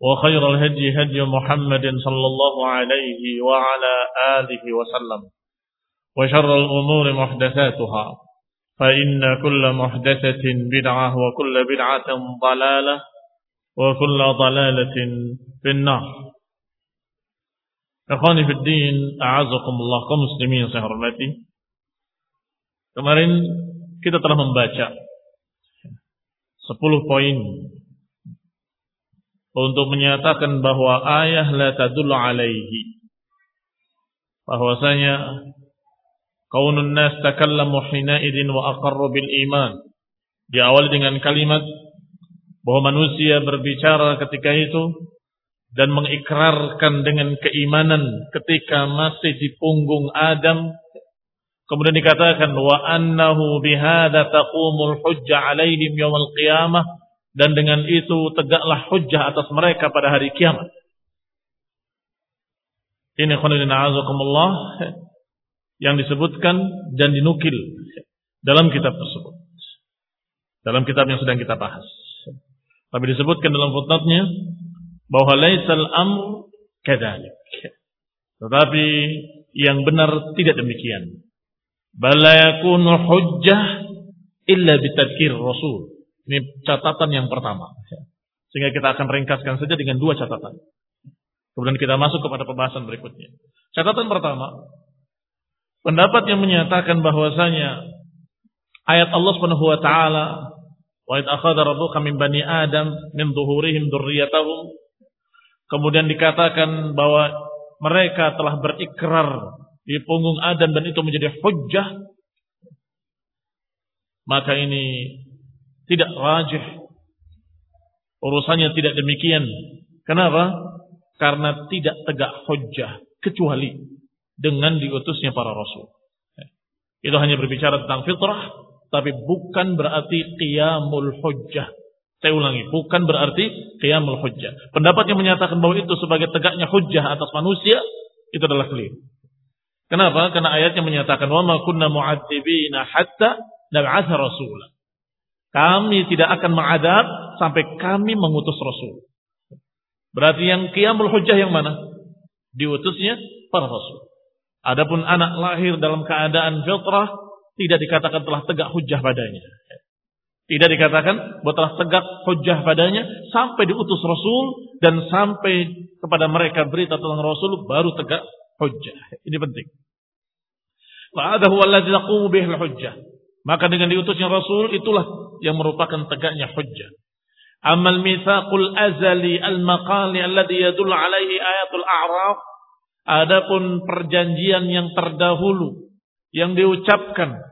وخير الهدي هدي محمد صلى الله عليه وعلى آله وسلم. وشر الأمور محدثاتها. فإن كل محدثة بدعة وكل بدعة ضلالة وكل ضلالة في النار. Ikhwani fi din, a'azakumullah kaum muslimin yang saya hormati. Kemarin kita telah membaca 10 poin untuk menyatakan bahwa ayah la tadullu alaihi. Bahwasanya kaunun nas takallamu hina idin wa aqarru bil iman. Diawali dengan kalimat bahwa manusia berbicara ketika itu dan mengikrarkan dengan keimanan ketika masih di punggung Adam kemudian dikatakan wa annahu bihadza taqumul hujjah alaihim yaumil qiyamah dan dengan itu tegaklah hujjah atas mereka pada hari kiamat ini khonilina azakumullah yang disebutkan dan dinukil dalam kitab tersebut dalam kitab yang sedang kita bahas tapi disebutkan dalam footnote-nya bahwa laisal amr kadzalik. Tetapi yang benar tidak demikian. Bala yakunu hujjah illa bitadkir Rasul. Ini catatan yang pertama. Sehingga kita akan ringkaskan saja dengan dua catatan. Kemudian kita masuk kepada pembahasan berikutnya. Catatan pertama, pendapat yang menyatakan bahwasanya ayat Allah Subhanahu wa taala wa id akhadha rabbuka min bani adam min dhuhurihim dzurriyyatahum Kemudian dikatakan bahwa mereka telah berikrar di punggung Adam dan itu menjadi hujjah. Maka ini tidak rajih. Urusannya tidak demikian. Kenapa? Karena tidak tegak hujjah. Kecuali dengan diutusnya para rasul. Itu hanya berbicara tentang fitrah. Tapi bukan berarti qiyamul hujjah. Saya ulangi, bukan berarti qiyamul hujjah. Pendapat yang menyatakan bahwa itu sebagai tegaknya hujjah atas manusia, itu adalah keliru. Kenapa? Karena ayatnya menyatakan ma kunna mu'adzibina hatta nab'atha rasula. Kami tidak akan mengadab sampai kami mengutus rasul. Berarti yang qiyamul hujjah yang mana? Diutusnya para rasul. Adapun anak lahir dalam keadaan fitrah tidak dikatakan telah tegak hujjah padanya. Tidak dikatakan bahwa telah tegak hujjah padanya sampai diutus Rasul dan sampai kepada mereka berita tentang Rasul baru tegak hujjah. Ini penting. Fa'adahu alladzi taqumu bihi hujjah. Maka dengan diutusnya Rasul itulah yang merupakan tegaknya hujjah. Amal mitsaqul azali al-maqali alladhi yadullu alaihi ayatul a'raf. Adapun perjanjian yang terdahulu yang diucapkan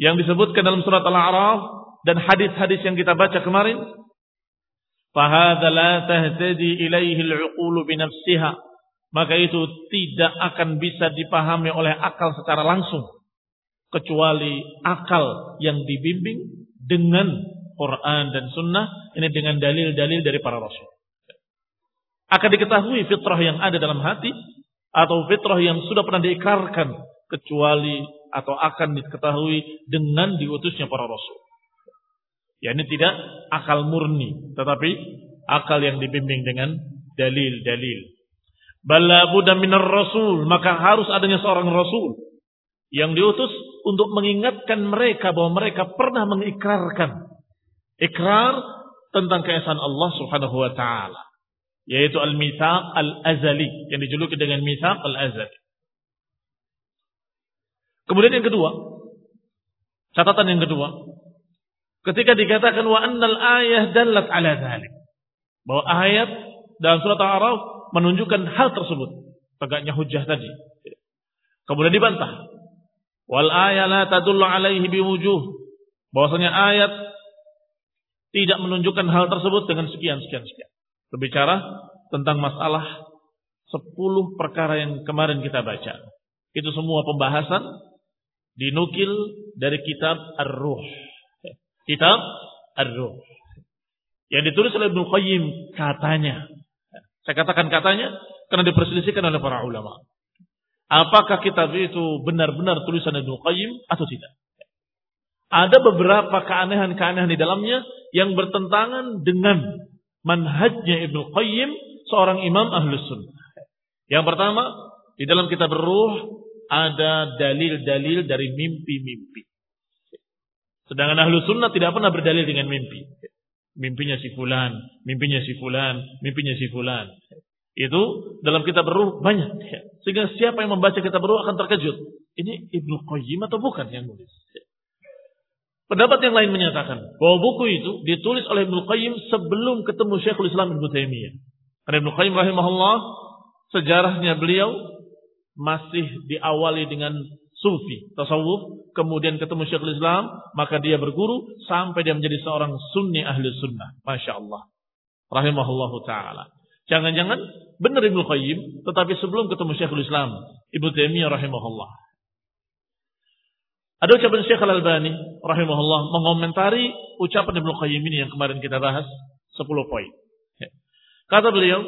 yang disebutkan dalam surat Al-A'raf dan hadis-hadis yang kita baca kemarin fahadha la tahtadi ilaihi al-uqulu binafsiha maka itu tidak akan bisa dipahami oleh akal secara langsung kecuali akal yang dibimbing dengan Quran dan Sunnah ini dengan dalil-dalil dari para rasul. Akan diketahui fitrah yang ada dalam hati atau fitrah yang sudah pernah diikrarkan kecuali atau akan diketahui dengan diutusnya para rasul. Ya ini tidak akal murni, tetapi akal yang dibimbing dengan dalil-dalil. Bala buddha rasul, maka harus adanya seorang rasul yang diutus untuk mengingatkan mereka bahwa mereka pernah mengikrarkan ikrar tentang keesaan Allah Subhanahu wa taala, yaitu al-mitsaq al-azali yang dijuluki dengan mitsaq al-azali. Kemudian yang kedua, catatan yang kedua, ketika dikatakan wa annal ayah dallat ala dzalik. Bahwa ayat dalam surat Al-A'raf menunjukkan hal tersebut, tegaknya hujah tadi. Kemudian dibantah. Wal ayat la tadullu alaihi biwujuh. Bahwasanya ayat tidak menunjukkan hal tersebut dengan sekian sekian sekian. Berbicara tentang masalah sepuluh perkara yang kemarin kita baca. Itu semua pembahasan dinukil dari kitab Ar-Ruh. Kitab Ar-Ruh. Yang ditulis oleh Ibnu Qayyim katanya. Saya katakan katanya karena diperselisihkan oleh para ulama. Apakah kitab itu benar-benar tulisan Ibnu Qayyim atau tidak? Ada beberapa keanehan-keanehan di dalamnya yang bertentangan dengan manhajnya Ibnu Qayyim seorang imam ahlus sunnah. Yang pertama, di dalam kitab Ruh ada dalil-dalil dari mimpi-mimpi. Sedangkan ahlu sunnah tidak pernah berdalil dengan mimpi. Mimpinya si fulan, mimpinya si fulan, mimpinya si fulan. Itu dalam kitab beruh banyak. Sehingga siapa yang membaca kitab beruh akan terkejut. Ini Ibnu Qayyim atau bukan yang nulis? Pendapat yang lain menyatakan bahwa buku itu ditulis oleh Ibnu Qayyim sebelum ketemu Syekhul Islam Ibnu Taimiyah. Karena Ibnu Qayyim rahimahullah sejarahnya beliau masih diawali dengan sufi, tasawuf, kemudian ketemu Syekhul Islam, maka dia berguru sampai dia menjadi seorang sunni ahli sunnah. Masya Allah. Rahimahullahu ta'ala. Jangan-jangan benar Ibnu Qayyim, tetapi sebelum ketemu Syekhul Islam, Ibnu Taimiyah rahimahullah. Ada ucapan Syekh Al-Albani rahimahullah mengomentari ucapan Ibnu Qayyim ini yang kemarin kita bahas 10 poin. Kata beliau,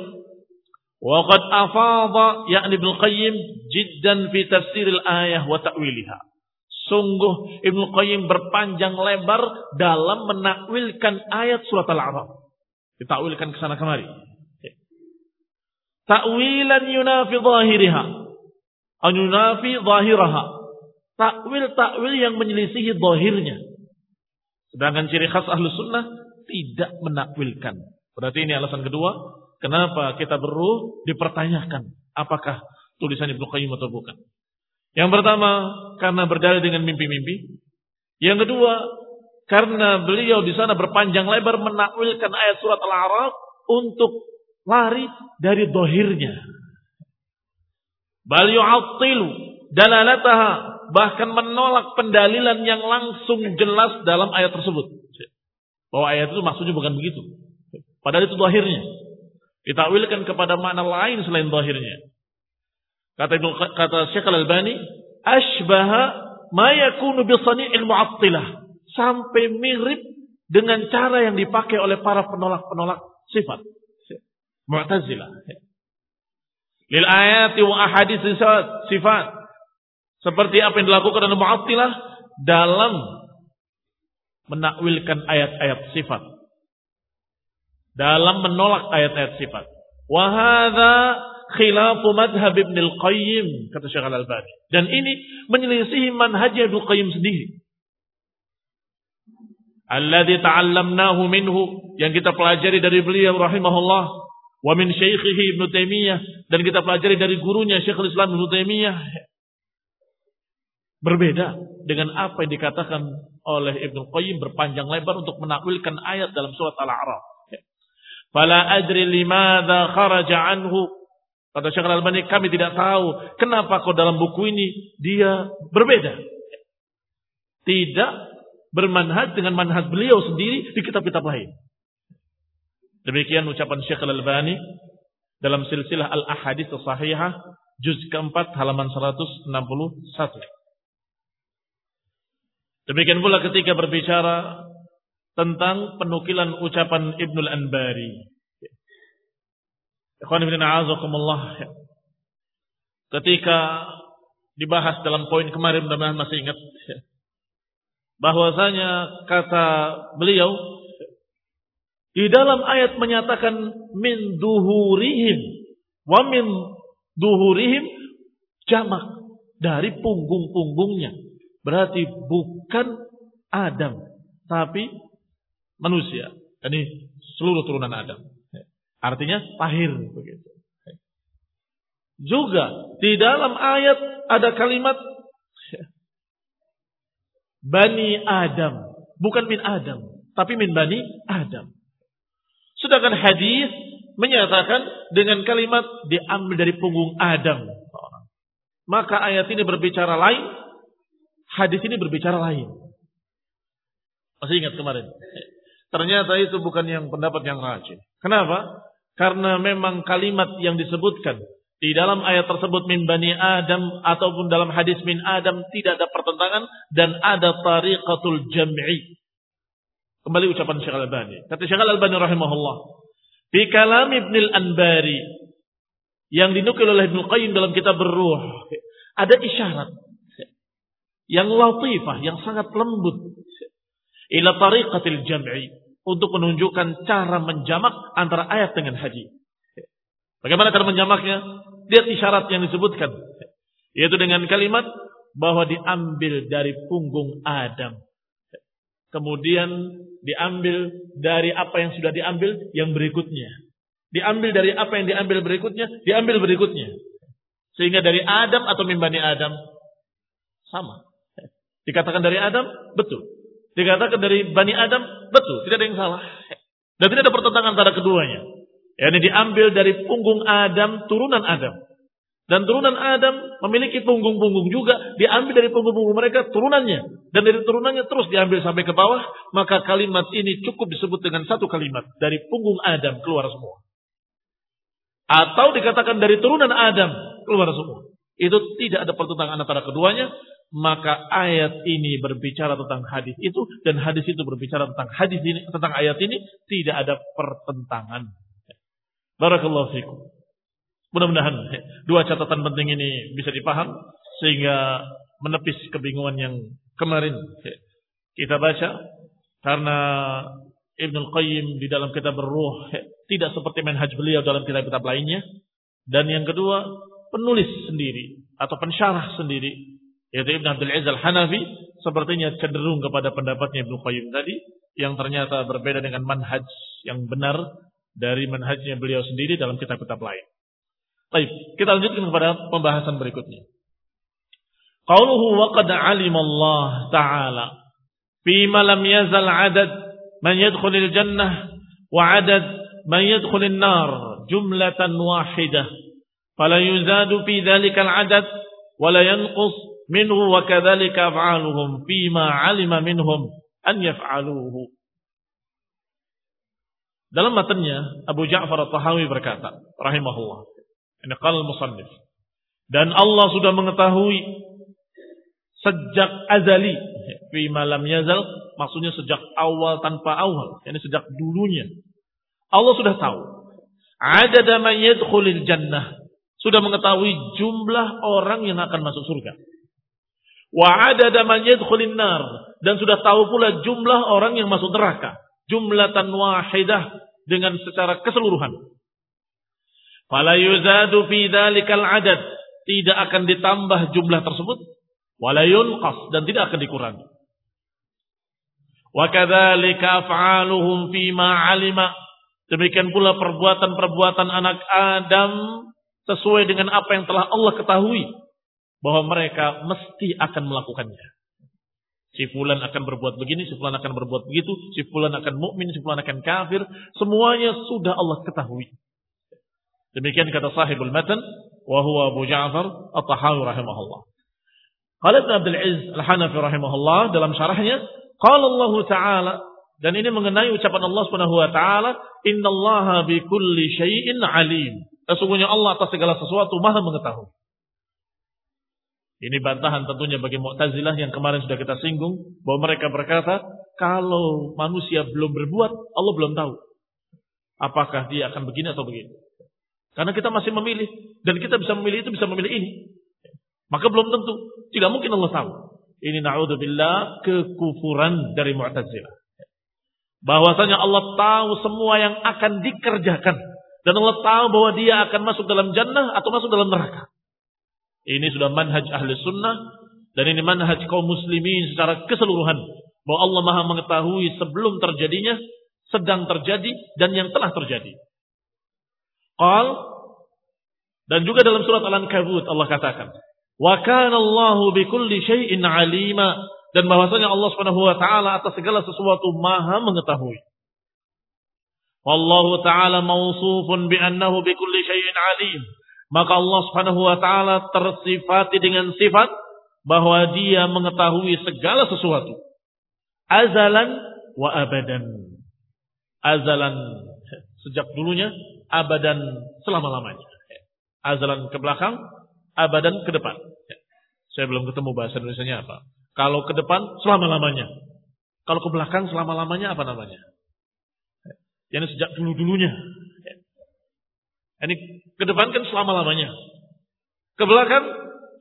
Waqad afadha yakni Ibnu Qayyim jiddan fi tafsir al-ayah wa ta'wiliha. Sungguh Ibnu Qayyim berpanjang lebar dalam menakwilkan ayat surat Al-A'raf. Ditakwilkan ke sana kemari. Ta'wilan yunafi zahiriha. An yunafi zahiraha. Takwil-takwil yang menyelisihi zahirnya. Sedangkan ciri khas ahlu sunnah tidak menakwilkan. Berarti ini alasan kedua Kenapa kita beruh dipertanyakan apakah tulisan Ibnu Qayyim atau bukan? Yang pertama karena berdalil dengan mimpi-mimpi. Yang kedua karena beliau di sana berpanjang lebar menakwilkan ayat surat Al-A'raf untuk lari dari dohirnya. Bal yu'attilu dalalataha bahkan menolak pendalilan yang langsung jelas dalam ayat tersebut. Bahwa ayat itu maksudnya bukan begitu. Padahal itu dohirnya. Ditakwilkan kepada makna lain selain zahirnya. Kata kata Syekh Al-Albani, asbaha ma yakunu mu'attilah. Sampai mirip dengan cara yang dipakai oleh para penolak-penolak sifat. Mu'tazilah. Lil ayati wa ahadits sifat. Seperti apa yang dilakukan oleh Mu'attilah dalam menakwilkan ayat-ayat sifat dalam menolak ayat-ayat sifat. Wahada khilafu madhab Ibn al-Qayyim kata Syekh Al-Albani. Dan ini menyelisihi manhaj Ibn al-Qayyim sendiri. Alladhi ta'allamnahu minhu yang kita pelajari dari beliau rahimahullah wa min syaikhihi Ibn Taimiyah dan kita pelajari dari gurunya Syekhul Islam Ibn Taimiyah berbeda dengan apa yang dikatakan oleh Ibn Qayyim berpanjang lebar untuk menakwilkan ayat dalam surat Al-A'raf. Fala adri limadha kharaja anhu. Kata Syekh Al-Albani, kami tidak tahu kenapa kok dalam buku ini dia berbeda. Tidak bermanhaj dengan manhaj beliau sendiri di kitab-kitab lain. Demikian ucapan Syekh Al-Albani dalam silsilah Al-Ahadits Sahihah juz keempat halaman 161. Demikian pula ketika berbicara tentang penukilan ucapan Ibnul Anbari. Ketika dibahas dalam poin kemarin mudah masih ingat bahwasanya kata beliau di dalam ayat menyatakan min duhurihim wa min duhurihim jamak dari punggung-punggungnya. Berarti bukan Adam, tapi manusia. Ini seluruh turunan Adam. Artinya lahir begitu. Juga di dalam ayat ada kalimat Bani Adam. Bukan min Adam. Tapi min Bani Adam. Sedangkan hadis menyatakan dengan kalimat diambil dari punggung Adam. Maka ayat ini berbicara lain. Hadis ini berbicara lain. Masih ingat kemarin? Ternyata itu bukan yang pendapat yang rajin. Kenapa? Karena memang kalimat yang disebutkan di dalam ayat tersebut min bani Adam ataupun dalam hadis min Adam tidak ada pertentangan dan ada tariqatul jam'i. Kembali ucapan Syekh Al-Albani. Kata Syekh Al-Albani rahimahullah. Fi kalam Ibn Al-Anbari yang dinukil oleh Ibn Qayyim dalam kitab Ruh ada isyarat yang latifah, yang sangat lembut ila tariqatil jam'i untuk menunjukkan cara menjamak antara ayat dengan hadis. Bagaimana cara menjamaknya? Lihat isyarat yang disebutkan. Yaitu dengan kalimat bahwa diambil dari punggung Adam. Kemudian diambil dari apa yang sudah diambil yang berikutnya. Diambil dari apa yang diambil berikutnya, diambil berikutnya. Sehingga dari Adam atau mimbani Adam sama. Dikatakan dari Adam, betul. Dikatakan dari Bani Adam, betul. Tidak ada yang salah. Dan tidak ada pertentangan antara keduanya. Yani diambil dari punggung Adam, turunan Adam. Dan turunan Adam memiliki punggung-punggung juga, diambil dari punggung-punggung mereka turunannya. Dan dari turunannya terus diambil sampai ke bawah, maka kalimat ini cukup disebut dengan satu kalimat. Dari punggung Adam keluar semua. Atau dikatakan dari turunan Adam keluar semua. Itu tidak ada pertentangan antara keduanya. Maka ayat ini berbicara tentang hadis itu dan hadis itu berbicara tentang hadis ini tentang ayat ini tidak ada pertentangan. Barakallahu fikum. Mudah-mudahan dua catatan penting ini bisa dipaham sehingga menepis kebingungan yang kemarin kita baca karena Ibn Qayyim di dalam kitab Ruh tidak seperti manhaj beliau dalam kitab-kitab lainnya dan yang kedua penulis sendiri atau pensyarah sendiri yaitu Ibn Abdul Aziz Al-Hanafi sepertinya cenderung kepada pendapatnya Ibn Qayyim tadi yang ternyata berbeda dengan manhaj yang benar dari manhajnya beliau sendiri dalam kitab-kitab lain. Baik, kita lanjutkan kepada pembahasan berikutnya. Qauluhu wa qad 'alima Allah Ta'ala fima lam yazal 'adad man yadkhulul jannah wa 'adad man yadkhulun nar jumlatan wahidah fala yuzadu fi dhalikal 'adad wa la yanqus minhu wa kadzalika af'aluhum fima 'alima minhum an yaf'aluhu dalam matanya Abu Ja'far At-Tahawi berkata, rahimahullah. Ini qal musannif. Dan Allah sudah mengetahui sejak azali fi malam yazal maksudnya sejak awal tanpa awal yani sejak dulunya. Allah sudah tahu. Ada man yadkhulul jannah. Sudah mengetahui jumlah orang yang akan masuk surga. Wa ada man nar. Dan sudah tahu pula jumlah orang yang masuk neraka. Jumlatan wahidah dengan secara keseluruhan. Fala yuzadu fi dzalikal adad, tidak akan ditambah jumlah tersebut, wala yunqas dan tidak akan dikurangi. Wa kadzalika af'aluhum fi ma. Demikian pula perbuatan-perbuatan anak Adam sesuai dengan apa yang telah Allah ketahui bahwa mereka mesti akan melakukannya. Si fulan akan berbuat begini, si fulan akan berbuat begitu, si fulan akan mukmin, si fulan akan kafir. Semuanya sudah Allah ketahui. Demikian kata sahibul matan, wa huwa Abu Ja'far At-Tahawi rahimahullah. Qala Ibn Abdul Aziz Al-Hanafi rahimahullah dalam syarahnya, qala Allah Ta'ala Dan ini mengenai ucapan Allah Subhanahu wa taala, "Innallaha bikulli syai'in alim." Sesungguhnya Allah atas segala sesuatu Maha mengetahui. Ini bantahan tentunya bagi Mu'tazilah yang kemarin sudah kita singgung bahwa mereka berkata, kalau manusia belum berbuat, Allah belum tahu apakah dia akan begini atau begitu. Karena kita masih memilih dan kita bisa memilih itu bisa memilih ini. Maka belum tentu, tidak mungkin Allah tahu. Ini naudzubillah kekufuran dari Mu'tazilah. Bahwasanya Allah tahu semua yang akan dikerjakan dan Allah tahu bahwa dia akan masuk dalam jannah atau masuk dalam neraka. Ini sudah manhaj ahli sunnah dan ini manhaj kaum muslimin secara keseluruhan. Bahwa Allah maha mengetahui sebelum terjadinya, sedang terjadi, dan yang telah terjadi. Qal dan juga dalam surat Al-Ankabut Allah katakan, "Wa kana Allahu bikulli syai'in 'alima." Dan bahwasanya Allah Subhanahu wa taala atas segala sesuatu Maha mengetahui. Wallahu taala mausufun bi annahu bikulli syai'in 'alim. Maka Allah Subhanahu wa taala tersifati dengan sifat bahwa Dia mengetahui segala sesuatu. Azalan wa abadan. Azalan sejak dulunya, abadan selama-lamanya. Azalan ke belakang, abadan ke depan. Saya belum ketemu bahasa Indonesia apa. Kalau ke depan selama-lamanya. Kalau ke belakang selama-lamanya apa namanya? Yang sejak dulu-dulunya. Ini ke depan kan selama-lamanya. Ke belakang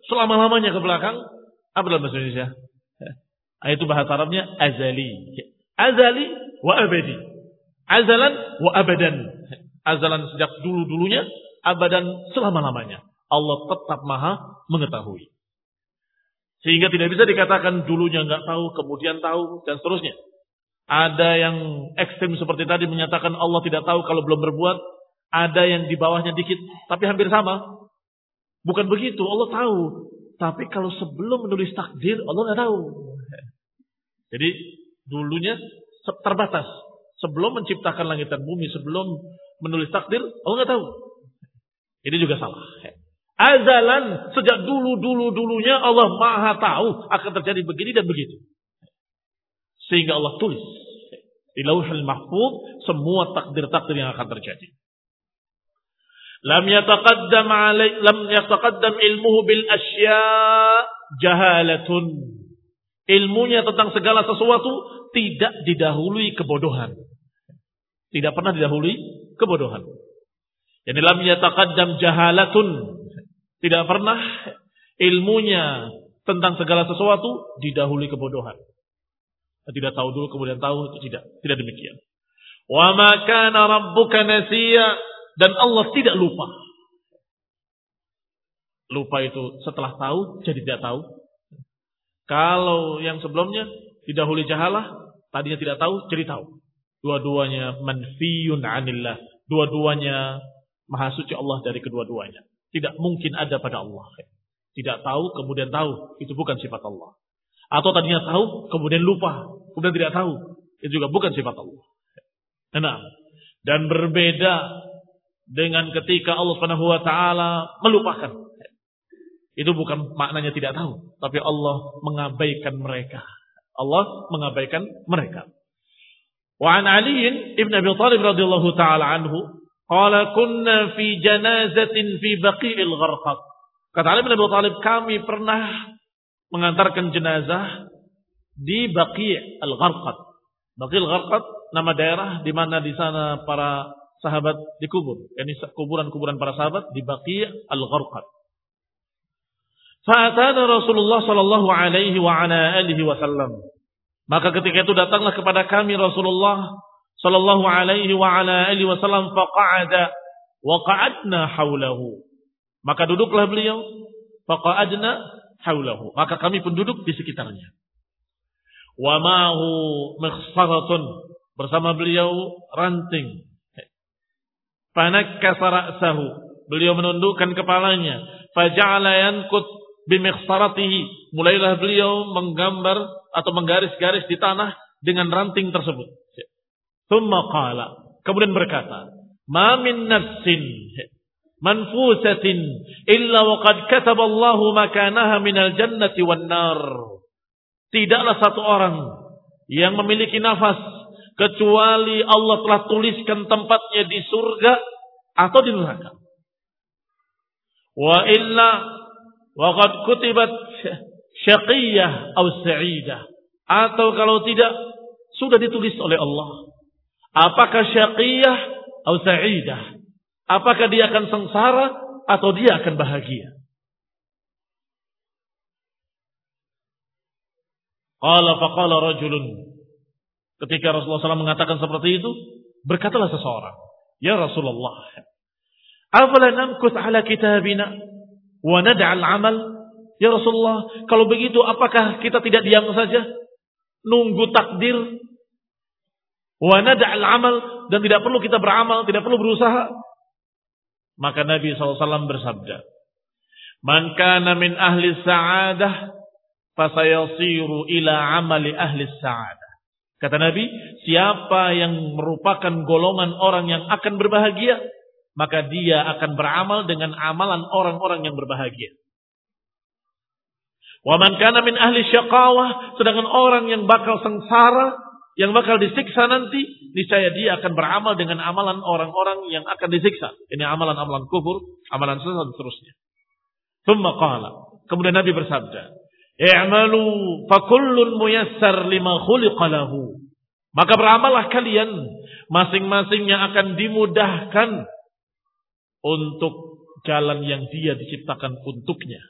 selama-lamanya ke belakang apa dalam bahasa Indonesia? Nah, itu bahasa Arabnya azali. Azali wa abadi. Azalan wa abadan. Azalan sejak dulu-dulunya, abadan selama-lamanya. Allah tetap maha mengetahui. Sehingga tidak bisa dikatakan dulunya nggak tahu, kemudian tahu, dan seterusnya. Ada yang ekstrim seperti tadi menyatakan Allah tidak tahu kalau belum berbuat, ada yang di bawahnya dikit, tapi hampir sama. Bukan begitu, Allah tahu. Tapi kalau sebelum menulis takdir, Allah nggak tahu. Jadi dulunya terbatas. Sebelum menciptakan langit dan bumi, sebelum menulis takdir, Allah nggak tahu. Ini juga salah. Azalan sejak dulu dulu dulunya Allah maha tahu akan terjadi begini dan begitu. Sehingga Allah tulis di lauhul mahfuz semua takdir-takdir yang akan terjadi. Lam yataqaddam alai lam yataqaddam ilmuhu bil asya jahalatun. Ilmunya tentang segala sesuatu tidak didahului kebodohan. Tidak pernah didahului kebodohan. Jadi lam yataqaddam jahalatun. Tidak pernah ilmunya tentang segala sesuatu didahului kebodohan. Tidak tahu dulu kemudian tahu itu tidak. Tidak demikian. Wa ma kana rabbuka nasiya dan Allah tidak lupa. Lupa itu setelah tahu jadi tidak tahu. Kalau yang sebelumnya didahului jahalah, tadinya tidak tahu jadi tahu. Dua-duanya manfiyun anillah. Dua-duanya maha suci Allah dari kedua-duanya. Tidak mungkin ada pada Allah. Tidak tahu kemudian tahu. Itu bukan sifat Allah. Atau tadinya tahu kemudian lupa. Kemudian tidak tahu. Itu juga bukan sifat Allah. Nah, dan berbeda dengan ketika Allah Subhanahu wa taala melupakan. Itu bukan maknanya tidak tahu, tapi Allah mengabaikan mereka. Allah mengabaikan mereka. Wa an Ali ibn Abi Thalib radhiyallahu taala anhu qala kunna fi janazatin fi Baqi'il Gharqad. Kata Ali bin Abi Thalib kami pernah mengantarkan jenazah di Baqi' al-Gharqad. Baqi' al-Gharqad nama daerah di mana di sana para sahabat dikubur. Ini kuburan-kuburan para sahabat di Baqi' al-Gharqad. Fa'atana Rasulullah sallallahu alaihi wa ala alihi wasallam. Maka ketika itu datanglah kepada kami Rasulullah sallallahu alaihi wa ala alihi wasallam faqa'ada wa qa'adna haulahu. Maka duduklah beliau faqa'adna haulahu. Maka kami pun duduk di sekitarnya. Wa ma'hu bersama beliau ranting Fanakkasa ra'sahu. Beliau menundukkan kepalanya. Faja'ala yankut bimikhsaratihi. Mulailah beliau menggambar atau menggaris-garis di tanah dengan ranting tersebut. Thumma qala. Kemudian berkata. Ma min nafsin manfusatin illa waqad kataballahu makanaha minal jannati wan nar. Tidaklah satu orang yang memiliki nafas kecuali Allah telah tuliskan tempatnya di surga atau di neraka. Wa illa waqad kutibat syaqiyah atau sa'idah. Atau kalau tidak sudah ditulis oleh Allah. Apakah syaqiyah atau sa'idah? Apakah dia akan sengsara atau dia akan bahagia? Qala faqala rajulun. Ketika Rasulullah SAW mengatakan seperti itu, berkatalah seseorang, "Ya Rasulullah, afala namkus ala kitabina wa nad'al amal?" Ya Rasulullah, kalau begitu apakah kita tidak diam saja? Nunggu takdir wa nad'al amal dan tidak perlu kita beramal, tidak perlu berusaha? Maka Nabi SAW bersabda, Man kana min ahli sa'adah fasayasiru ila amali ahli sa'adah. Kata Nabi, siapa yang merupakan golongan orang yang akan berbahagia, maka dia akan beramal dengan amalan orang-orang yang berbahagia. Wa man kana min ahli syaqawah, sedangkan orang yang bakal sengsara, yang bakal disiksa nanti, niscaya dia akan beramal dengan amalan orang-orang yang akan disiksa. Ini amalan-amalan kufur, amalan sesat dan seterusnya. Thumma qala. Kemudian Nabi bersabda, I'malu fakullun muyassar lima khuliqa lahu. Maka beramallah kalian. Masing-masing yang akan dimudahkan untuk jalan yang dia diciptakan untuknya.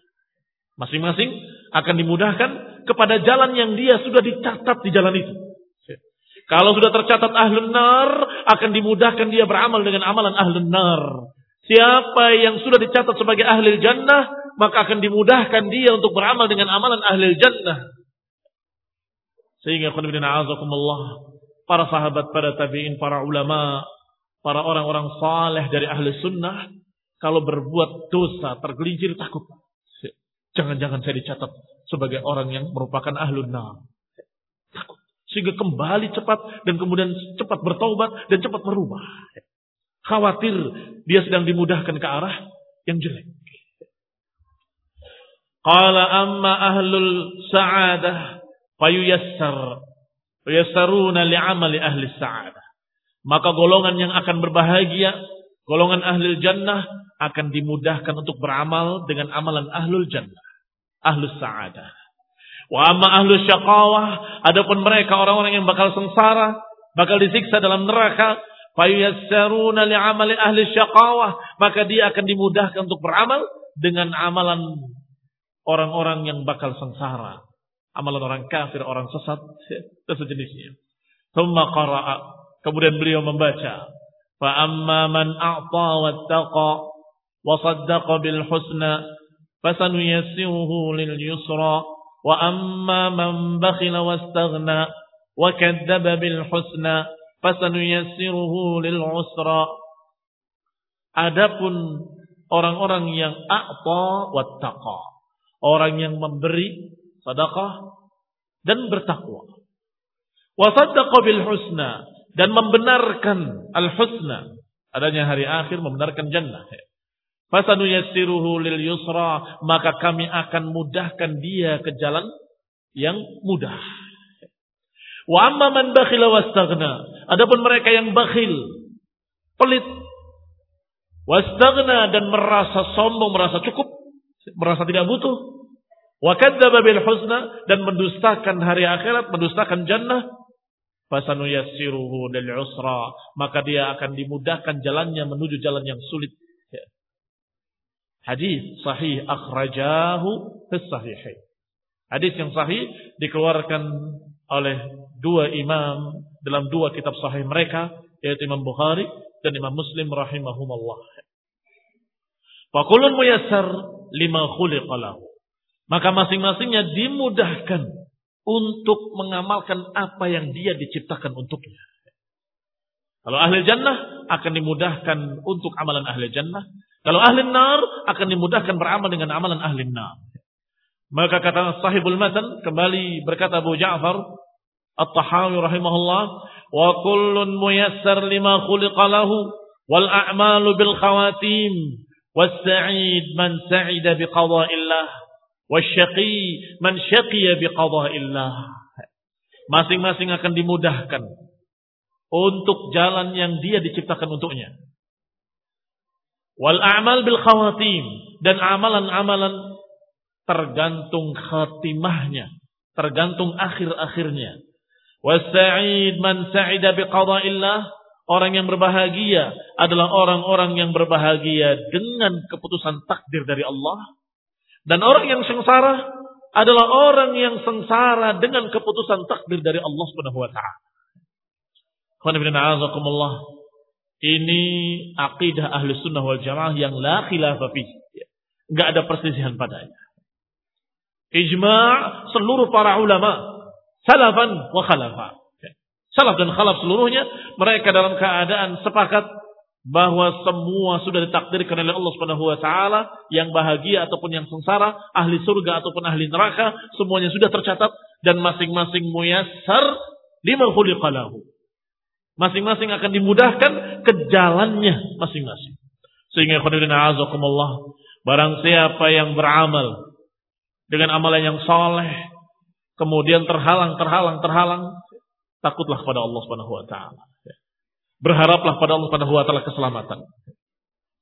Masing-masing akan dimudahkan kepada jalan yang dia sudah dicatat di jalan itu. Kalau sudah tercatat ahlun nar, akan dimudahkan dia beramal dengan amalan ahlun nar. Siapa yang sudah dicatat sebagai ahli jannah, maka akan dimudahkan dia untuk beramal dengan amalan ahli jannah. Sehingga azakumullah, para sahabat, para tabi'in, para ulama, para orang-orang saleh dari ahli sunnah, kalau berbuat dosa, tergelincir takut. Jangan-jangan saya dicatat sebagai orang yang merupakan ahlun nar. Takut. Sehingga kembali cepat dan kemudian cepat bertobat dan cepat berubah. Khawatir dia sedang dimudahkan ke arah yang jelek. Qala amma ahlul sa'adah fayuyassar. Yassaruna li'amali ahli sa'adah. Maka golongan yang akan berbahagia, golongan ahli jannah akan dimudahkan untuk beramal dengan amalan ahlul jannah. Ahlus sa'adah. Wa amma ahlus syaqawah, adapun mereka orang-orang yang bakal sengsara, bakal disiksa dalam neraka, fayuyassaruna li'amali ahli syaqawah, maka dia akan dimudahkan untuk beramal dengan amalan orang-orang yang bakal sengsara. Amalan orang kafir, orang sesat, dan sejenisnya. Kemudian beliau membaca. Husna fasanuyassiruhu lil yusra wa amma man bakhila wastaghna wa kadzdzaba bil husna fasanuyassiruhu lil usra Adapun orang-orang yang a'ta wattaqa Orang yang memberi sedekah dan bertakwa. Wasaddaqa bil husna dan membenarkan al husna adanya hari akhir membenarkan jannah. Fasanu yassiruhu lil yusra maka kami akan mudahkan dia ke jalan yang mudah. Wa amma man bakhila wastaghna adapun mereka yang bakhil pelit wastaghna dan merasa sombong merasa cukup merasa tidak butuh. Wa kadzdzaba bil husna dan mendustakan hari akhirat, mendustakan jannah. Fasanu yassiruhu lil usra, maka dia akan dimudahkan jalannya menuju jalan yang sulit. Ya. Hadis sahih akhrajahu fis sahihain. Hadis yang sahih dikeluarkan oleh dua imam dalam dua kitab sahih mereka yaitu Imam Bukhari dan Imam Muslim rahimahumullah. Fakulun muyassar lima khuliqalahu. Maka masing-masingnya dimudahkan untuk mengamalkan apa yang dia diciptakan untuknya. Kalau ahli jannah akan dimudahkan untuk amalan ahli jannah. Kalau ahli nar akan dimudahkan beramal dengan amalan ahli nar. Maka kata sahibul matan kembali berkata Abu Ja'far At-Tahawi rahimahullah wa kullun muyassar lima khuliqa lahu wal a'malu bil khawatim was sa'id man sa'ida bi qada'illah wasyaqi man syaqiya biqadha'illah. Masing-masing akan dimudahkan untuk jalan yang dia diciptakan untuknya. Wal a'mal bil khawatim dan amalan-amalan tergantung khatimahnya, tergantung akhir-akhirnya. Wasa'id man sa'ida biqadha'illah Orang yang berbahagia adalah orang-orang yang berbahagia dengan keputusan takdir dari Allah dan orang yang sengsara adalah orang yang sengsara dengan keputusan takdir dari Allah Subhanahu wa taala. Ini akidah ahli sunnah wal jamaah yang la khilafah Enggak ada perselisihan padanya. Ijma' seluruh para ulama. Salafan wa khalafa. Salaf dan khalaf seluruhnya mereka dalam keadaan sepakat bahwa semua sudah ditakdirkan oleh Allah Subhanahu wa taala yang bahagia ataupun yang sengsara, ahli surga ataupun ahli neraka, semuanya sudah tercatat dan masing-masing muyassar lima khuliqalahu. Masing-masing akan dimudahkan ke jalannya masing-masing. Sehingga khairuddin azakumullah, barang siapa yang beramal dengan amalan yang soleh, kemudian terhalang, terhalang, terhalang, Takutlah pada Allah Subhanahu wa taala. Berharaplah pada Allah Subhanahu wa taala keselamatan.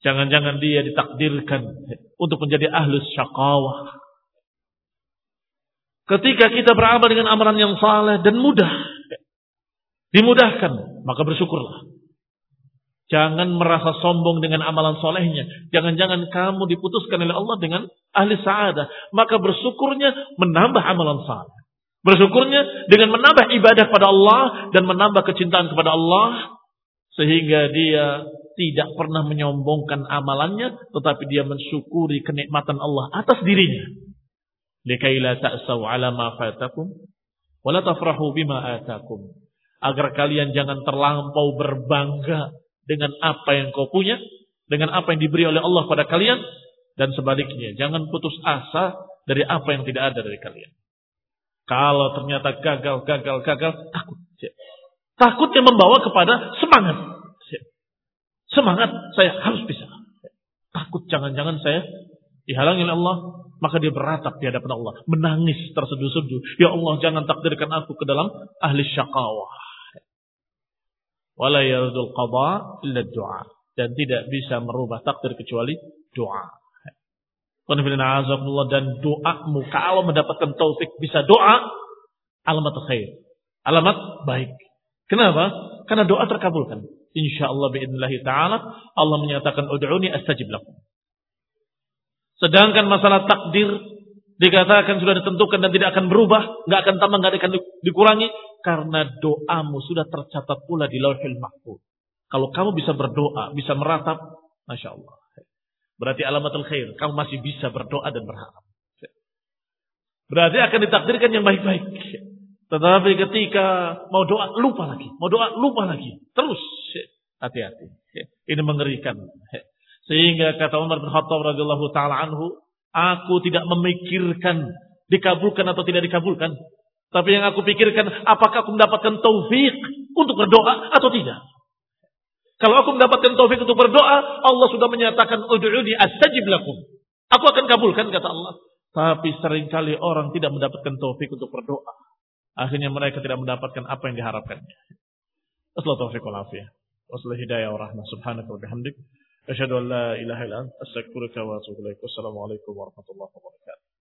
Jangan-jangan dia ditakdirkan untuk menjadi ahlus syaqawah. Ketika kita beramal dengan amalan yang saleh dan mudah, dimudahkan, maka bersyukurlah. Jangan merasa sombong dengan amalan solehnya. Jangan-jangan kamu diputuskan oleh Allah dengan ahli sa'adah. Maka bersyukurnya menambah amalan saleh. Bersyukurnya dengan menambah ibadah kepada Allah dan menambah kecintaan kepada Allah sehingga dia tidak pernah menyombongkan amalannya tetapi dia mensyukuri kenikmatan Allah atas dirinya. Likaila ta'sau 'ala ma fatakum tafrahu bima atakum. Agar kalian jangan terlampau berbangga dengan apa yang kau punya, dengan apa yang diberi oleh Allah pada kalian dan sebaliknya jangan putus asa dari apa yang tidak ada dari kalian. Kalau ternyata gagal, gagal, gagal, takut. Takut yang membawa kepada semangat. Semangat, saya harus bisa. Takut jangan-jangan saya dihalangi oleh Allah. Maka dia beratap di hadapan Allah. Menangis terseduh-seduh. Ya Allah jangan takdirkan aku ke dalam ahli syakawah. Wala yardul qadha illa doa. Dan tidak bisa merubah takdir kecuali doa dan doamu kalau mendapatkan taufik bisa doa alamat khair. Alamat baik. Kenapa? Karena doa terkabulkan. Insya Allah biidnillahi ta'ala Allah menyatakan ud'uni astajib lakum. Sedangkan masalah takdir dikatakan sudah ditentukan dan tidak akan berubah, nggak akan tambah, nggak akan dikurangi karena doamu sudah tercatat pula di Lauhul Mahfuz. Kalau kamu bisa berdoa, bisa meratap, masya Allah. Berarti alamatul khair. Kamu masih bisa berdoa dan berharap. Berarti akan ditakdirkan yang baik-baik. Tetapi ketika mau doa lupa lagi, mau doa lupa lagi, terus hati-hati. Ini mengerikan. Sehingga kata Umar bin Khattab radhiyallahu taala anhu, aku tidak memikirkan dikabulkan atau tidak dikabulkan. Tapi yang aku pikirkan, apakah aku mendapatkan taufik untuk berdoa atau tidak. Kalau aku mendapatkan taufik untuk berdoa, Allah sudah menyatakan ud'uni astajib lakum. Aku akan kabulkan kata Allah. Tapi sering kali orang tidak mendapatkan taufik untuk berdoa. Akhirnya mereka tidak mendapatkan apa yang diharapkannya. Assalamualaikum warahmatullahi wabarakatuh.